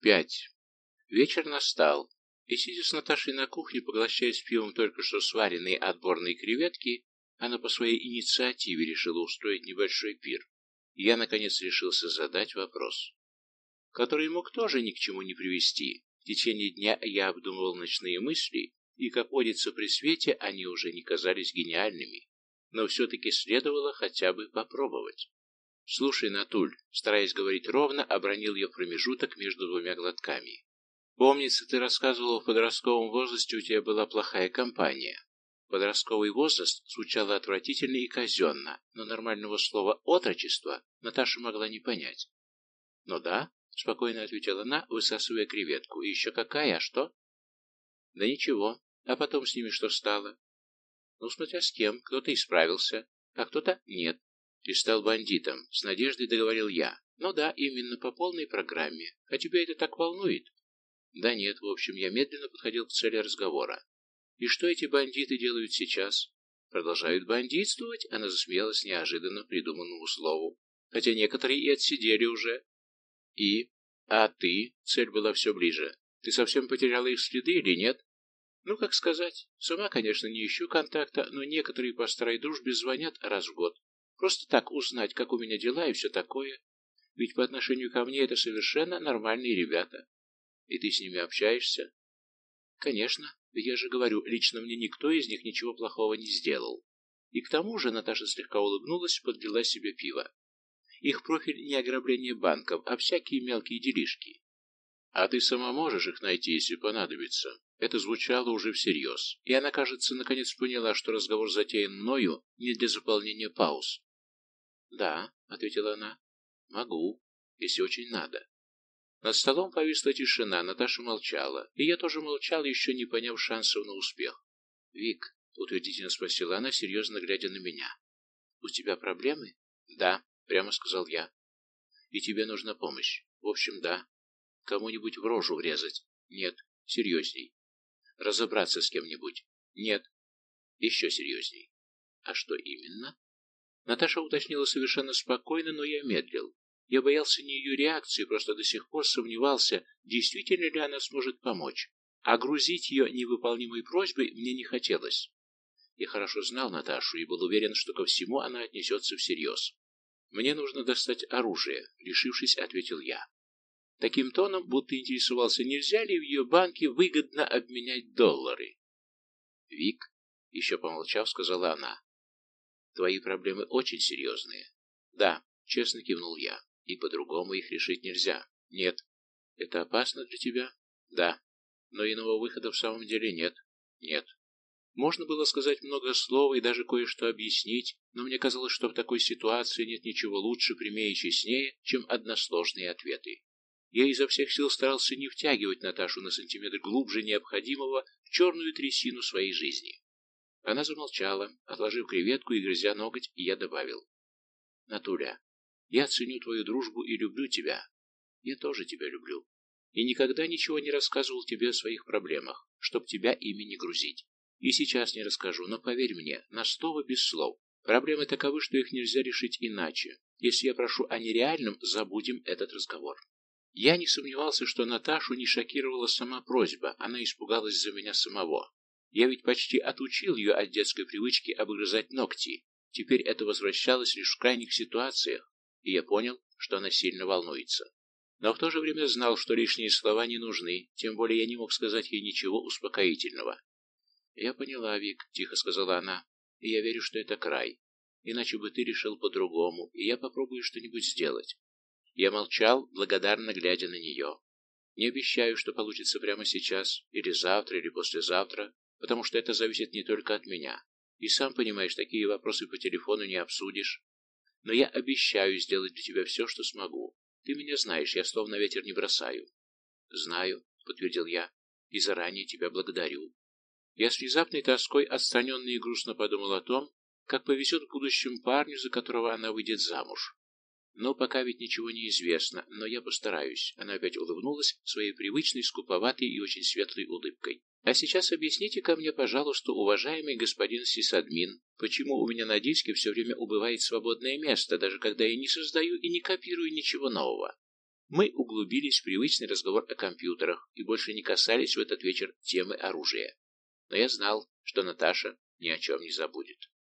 Пять. Вечер настал, и, сидя с Наташей на кухне, поглощая с пивом только что сваренные отборные креветки, она по своей инициативе решила устроить небольшой пир. Я, наконец, решился задать вопрос, который мог тоже ни к чему не привести. В течение дня я обдумывал ночные мысли, и, как водится при свете, они уже не казались гениальными, но все-таки следовало хотя бы попробовать. «Слушай, Натуль», стараясь говорить ровно, обронил я промежуток между двумя глотками. «Помнится, ты рассказывал, в подростковом возрасте у тебя была плохая компания. Подростковый возраст звучало отвратительно и казенно, но нормального слова «отрочество» Наташа могла не понять. «Ну да», — спокойно ответила она, высасывая креветку. «И еще какая, а что?» «Да ничего. А потом с ними что стало?» «Ну, смотря с кем. Кто-то исправился, а кто-то нет. «Ты стал бандитом», — с надеждой договорил я. «Ну да, именно по полной программе. А тебя это так волнует?» «Да нет, в общем, я медленно подходил к цели разговора. И что эти бандиты делают сейчас?» «Продолжают бандитствовать?» — она засмеялась неожиданно придуманному слову. «Хотя некоторые и отсидели уже». «И? А ты?» — цель была все ближе. «Ты совсем потеряла их следы или нет?» «Ну, как сказать. Сама, конечно, не ищу контакта, но некоторые по старой дружбе звонят раз в год. Просто так узнать, как у меня дела и все такое. Ведь по отношению ко мне это совершенно нормальные ребята. И ты с ними общаешься? Конечно, я же говорю, лично мне никто из них ничего плохого не сделал. И к тому же Наташа слегка улыбнулась и подлила себе пиво. Их профиль не ограбление банков, а всякие мелкие делишки. А ты сама можешь их найти, если понадобится. Это звучало уже всерьез, и она, кажется, наконец поняла, что разговор затеян мною не для заполнения пауз, «Да», — ответила она, — «могу, если очень надо». Над столом повисла тишина, Наташа молчала, и я тоже молчал, еще не поняв шансов на успех. «Вик», — утвердительно спросила она, серьезно глядя на меня, — «у тебя проблемы?» «Да», — прямо сказал я. «И тебе нужна помощь?» «В общем, да». «Кому-нибудь в рожу врезать?» «Нет». «Серьезней». «Разобраться с кем-нибудь?» «Нет». «Еще серьезней». «А что именно?» Наташа уточнила совершенно спокойно, но я медлил. Я боялся не ее реакции, просто до сих пор сомневался, действительно ли она сможет помочь. А грузить ее невыполнимой просьбой мне не хотелось. Я хорошо знал Наташу и был уверен, что ко всему она отнесется всерьез. «Мне нужно достать оружие», — решившись, ответил я. Таким тоном, будто интересовался, нельзя ли в ее банке выгодно обменять доллары. «Вик», — еще помолчав, сказала она, Твои проблемы очень серьезные. Да, честно кивнул я. И по-другому их решить нельзя. Нет. Это опасно для тебя? Да. Но иного выхода в самом деле нет. Нет. Можно было сказать много слов и даже кое-что объяснить, но мне казалось, что в такой ситуации нет ничего лучше, прямее и честнее, чем односложные ответы. Я изо всех сил старался не втягивать Наташу на сантиметр глубже необходимого в черную трясину своей жизни. Она замолчала, отложив креветку и грызя ноготь, и я добавил. «Натуля, я ценю твою дружбу и люблю тебя. Я тоже тебя люблю. И никогда ничего не рассказывал тебе о своих проблемах, чтоб тебя ими не грузить. И сейчас не расскажу, но поверь мне, на слово без слов. Проблемы таковы, что их нельзя решить иначе. Если я прошу о нереальном, забудем этот разговор». Я не сомневался, что Наташу не шокировала сама просьба, она испугалась за меня самого. Я ведь почти отучил ее от детской привычки обгрызать ногти. Теперь это возвращалось лишь в крайних ситуациях, и я понял, что она сильно волнуется. Но в то же время знал, что лишние слова не нужны, тем более я не мог сказать ей ничего успокоительного. «Я поняла, Вик», — тихо сказала она, — «и я верю, что это край. Иначе бы ты решил по-другому, и я попробую что-нибудь сделать». Я молчал, благодарно глядя на нее. Не обещаю, что получится прямо сейчас, или завтра, или послезавтра, потому что это зависит не только от меня. И сам понимаешь, такие вопросы по телефону не обсудишь. Но я обещаю сделать для тебя все, что смогу. Ты меня знаешь, я словно ветер не бросаю. Знаю, подтвердил я, и заранее тебя благодарю. Я с внезапной тоской отстраненно и грустно подумал о том, как повезет будущему парню, за которого она выйдет замуж. Но пока ведь ничего не известно, но я постараюсь. Она опять улыбнулась своей привычной, скуповатой и очень светлой улыбкой. А сейчас объясните ко мне, пожалуйста, уважаемый господин сисадмин, почему у меня на диске все время убывает свободное место, даже когда я не создаю и не копирую ничего нового. Мы углубились в привычный разговор о компьютерах и больше не касались в этот вечер темы оружия. Но я знал, что Наташа ни о чем не забудет.